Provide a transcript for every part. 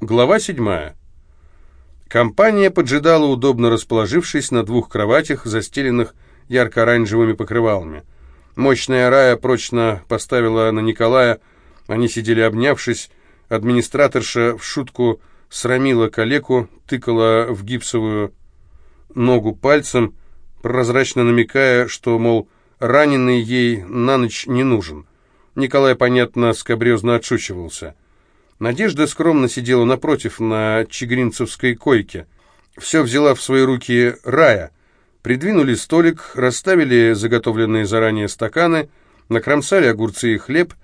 Глава седьмая. Компания поджидала, удобно расположившись на двух кроватях, застеленных ярко-оранжевыми покрывалами. Мощная Рая прочно поставила на Николая, они сидели обнявшись, администраторша в шутку срамила калеку, тыкала в гипсовую ногу пальцем, прозрачно намекая, что, мол, раненый ей на ночь не нужен. Николай, понятно, скобрезно отшучивался. Надежда скромно сидела напротив, на чигринцевской койке. Все взяла в свои руки Рая. Придвинули столик, расставили заготовленные заранее стаканы, накромсали огурцы и хлеб.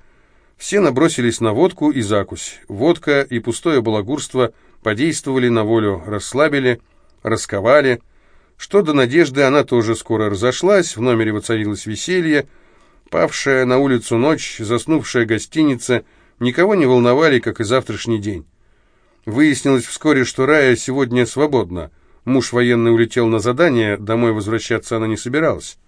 Все набросились на водку и закусь. Водка и пустое балагурство подействовали на волю, расслабили, расковали. Что до Надежды, она тоже скоро разошлась, в номере воцарилось веселье. Павшая на улицу ночь, заснувшая гостиница — никого не волновали, как и завтрашний день. Выяснилось вскоре, что Рая сегодня свободна. Муж военный улетел на задание, домой возвращаться она не собиралась.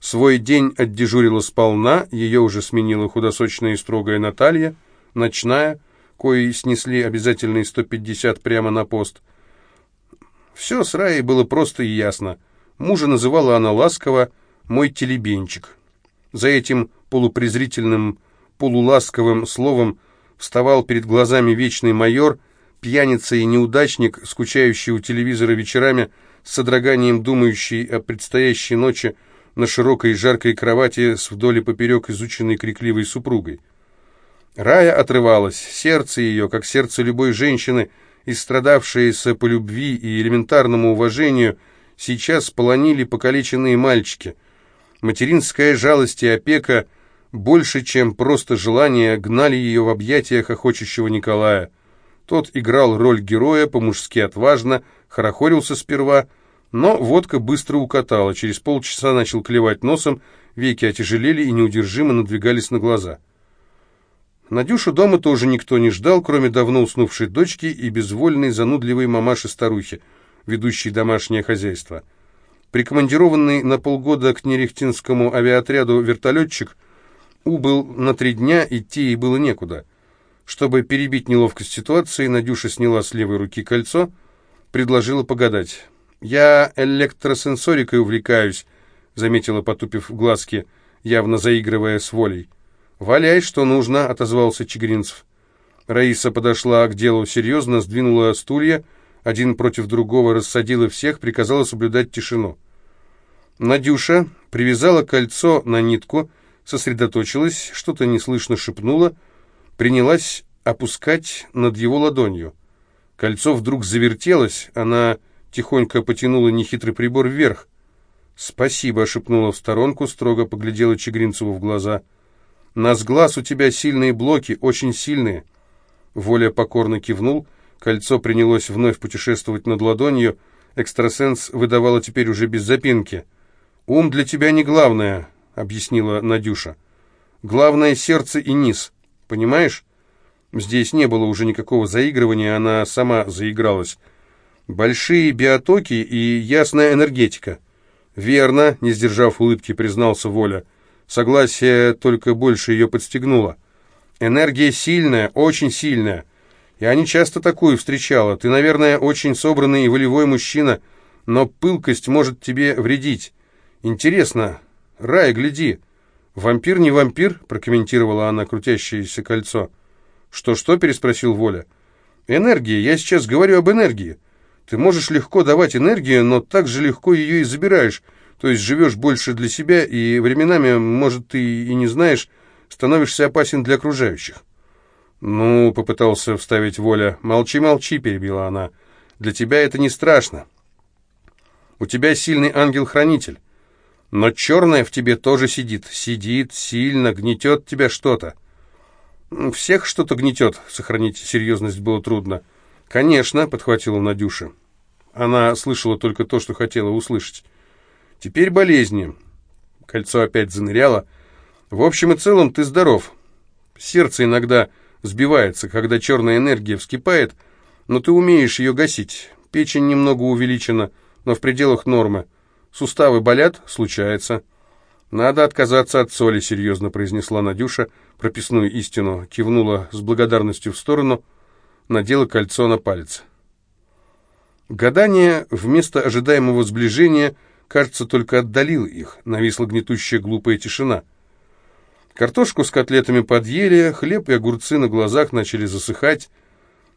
Свой день отдежурила сполна, ее уже сменила худосочная и строгая Наталья, ночная, кои снесли обязательные 150 прямо на пост. Все с Раей было просто и ясно. Мужа называла она ласково «мой телебенчик». За этим полупрезрительным полуласковым словом вставал перед глазами вечный майор, пьяница и неудачник, скучающий у телевизора вечерами, с содроганием думающий о предстоящей ночи на широкой и жаркой кровати с вдоль и поперек изученной крикливой супругой. Рая отрывалась, сердце ее, как сердце любой женщины, истрадавшееся по любви и элементарному уважению, сейчас полонили покалеченные мальчики. Материнская жалость и опека — больше, чем просто желание, гнали ее в объятиях охочущего Николая. Тот играл роль героя, по-мужски отважно, хорохорился сперва, но водка быстро укатала, через полчаса начал клевать носом, веки отяжелели и неудержимо надвигались на глаза. Надюшу дома тоже никто не ждал, кроме давно уснувшей дочки и безвольной занудливой мамаши-старухи, ведущей домашнее хозяйство. Прикомандированный на полгода к Нерехтинскому авиаотряду вертолетчик убыл на три дня, идти ей было некуда. Чтобы перебить неловкость ситуации, Надюша сняла с левой руки кольцо, предложила погадать. «Я электросенсорикой увлекаюсь», — заметила, потупив глазки, явно заигрывая с волей. «Валяй, что нужно», — отозвался Чигринцев. Раиса подошла к делу серьезно, сдвинула стулья, один против другого рассадила всех, приказала соблюдать тишину. Надюша привязала кольцо на нитку, — сосредоточилась, что-то неслышно шепнула, принялась опускать над его ладонью. Кольцо вдруг завертелось, она тихонько потянула нехитрый прибор вверх. «Спасибо», — шепнула в сторонку, строго поглядела Чегринцеву в глаза. «На сглаз у тебя сильные блоки, очень сильные». Воля покорно кивнул, кольцо принялось вновь путешествовать над ладонью, экстрасенс выдавала теперь уже без запинки. «Ум для тебя не главное, — объяснила Надюша. «Главное — сердце и низ, понимаешь?» Здесь не было уже никакого заигрывания, она сама заигралась. «Большие биотоки и ясная энергетика». «Верно», — не сдержав улыбки, признался Воля. Согласие только больше ее подстегнуло. «Энергия сильная, очень сильная. Я не часто такую встречала. Ты, наверное, очень собранный и волевой мужчина, но пылкость может тебе вредить. Интересно, «Рай, гляди!» «Вампир не вампир?» — прокомментировала она крутящееся кольцо. «Что-что?» — переспросил Воля. «Энергия. Я сейчас говорю об энергии. Ты можешь легко давать энергию, но так же легко ее и забираешь, то есть живешь больше для себя, и временами, может, ты и не знаешь, становишься опасен для окружающих». «Ну», — попытался вставить Воля. «Молчи, молчи», — перебила она. «Для тебя это не страшно. У тебя сильный ангел-хранитель. Но черное в тебе тоже сидит. Сидит, сильно, гнетет тебя что-то. Всех что-то гнетет, сохранить серьезность было трудно. Конечно, подхватила Надюша. Она слышала только то, что хотела услышать. Теперь болезни. Кольцо опять заныряло. В общем и целом ты здоров. Сердце иногда сбивается, когда черная энергия вскипает, но ты умеешь ее гасить. Печень немного увеличена, но в пределах нормы. Суставы болят? Случается. Надо отказаться от соли, серьезно произнесла Надюша прописную истину, кивнула с благодарностью в сторону. надела кольцо на палец. Гадание вместо ожидаемого сближения, кажется, только отдалило их. Нависла гнетущая глупая тишина. Картошку с котлетами подъели, хлеб и огурцы на глазах начали засыхать.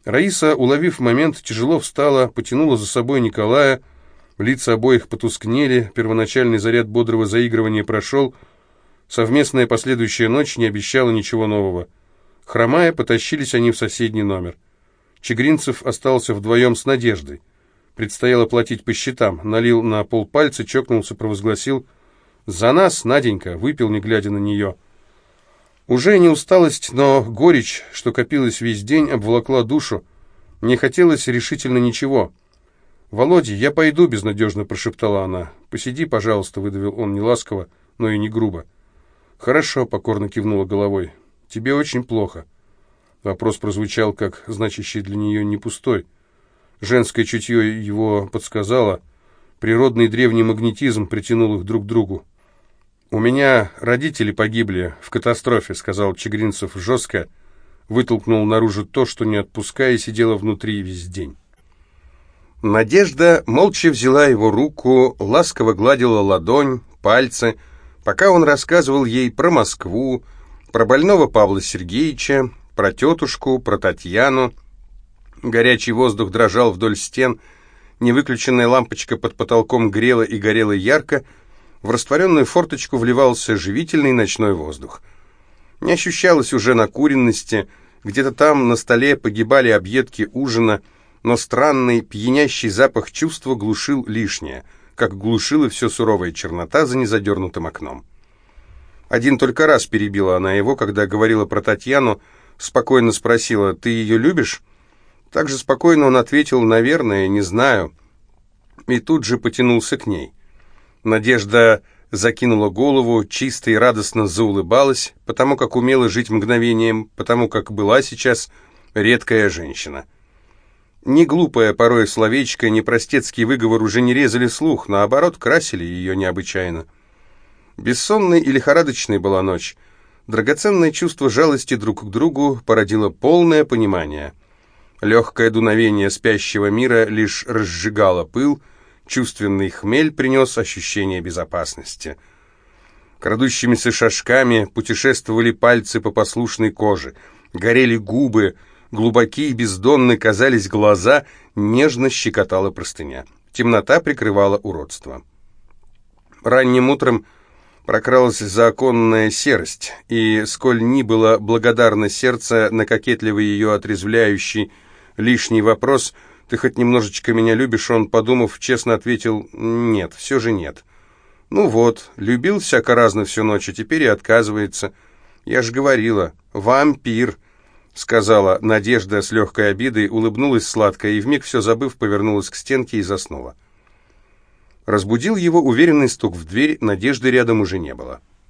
Раиса, уловив момент, тяжело встала, потянула за собой Николая. Лица обоих потускнели, первоначальный заряд бодрого заигрывания прошел. Совместная последующая ночь не обещала ничего нового. Хромая, потащились они в соседний номер. Чегринцев остался вдвоем с Надеждой. Предстояло платить по счетам. Налил на пол пальца, чокнулся, провозгласил «За нас, Наденька!» выпил, не глядя на нее. Уже не усталость, но горечь, что копилась весь день, обволокла душу. Не хотелось решительно ничего. «Володя, я пойду», — безнадежно прошептала она. «Посиди, пожалуйста», — выдавил он не ласково, но и не грубо. «Хорошо», — покорно кивнула головой. «Тебе очень плохо». Вопрос прозвучал, как значащий для нее не пустой. Женское чутье его подсказало. Природный древний магнетизм притянул их друг к другу. «У меня родители погибли в катастрофе», — сказал Чегринцев жестко, вытолкнул наружу то, что, не отпуская, сидело внутри весь день. Надежда молча взяла его руку, ласково гладила ладонь, пальцы, пока он рассказывал ей про Москву, про больного Павла Сергеевича, про тетушку, про Татьяну, Горячий воздух дрожал вдоль стен, невыключенная лампочка под потолком грела и горела ярко, в растворенную форточку вливался живительный ночной воздух. Не ощущалось уже накуренности, где-то там на столе погибали объедки ужина, но странный, пьянящий запах чувства глушил лишнее, как глушила все суровая чернота за незадернутым окном. Один только раз перебила она его, когда говорила про Татьяну, спокойно спросила «Ты ее любишь?» Так же спокойно он ответил «Наверное, не знаю». И тут же потянулся к ней. Надежда закинула голову, чисто и радостно заулыбалась, потому как умела жить мгновением, потому как была сейчас редкая женщина. Ни глупое порой словечко, ни простецкий выговор уже не резали слух, наоборот, красили ее необычайно. Бессонной и лихорадочной была ночь. Драгоценное чувство жалости друг к другу породило полное понимание – Легкое дуновение спящего мира лишь разжигало пыл, чувственный хмель принес ощущение безопасности. Крадущимися шажками путешествовали пальцы по послушной коже, горели губы, глубокие и бездонны казались глаза, нежно щекотала простыня. Темнота прикрывала уродство. Ранним утром прокралась законная серость, и, сколь ни было благодарно сердце на кокетливый ее отрезвляющий, лишний вопрос «Ты хоть немножечко меня любишь?» Он, подумав, честно ответил «Нет, все же нет». «Ну вот, любил всяко разно всю ночь, а теперь и отказывается. Я же говорила, вампир», — сказала Надежда с легкой обидой, улыбнулась сладко и, вмиг все забыв, повернулась к стенке и заснула. Разбудил его уверенный стук в дверь, Надежды рядом уже не было.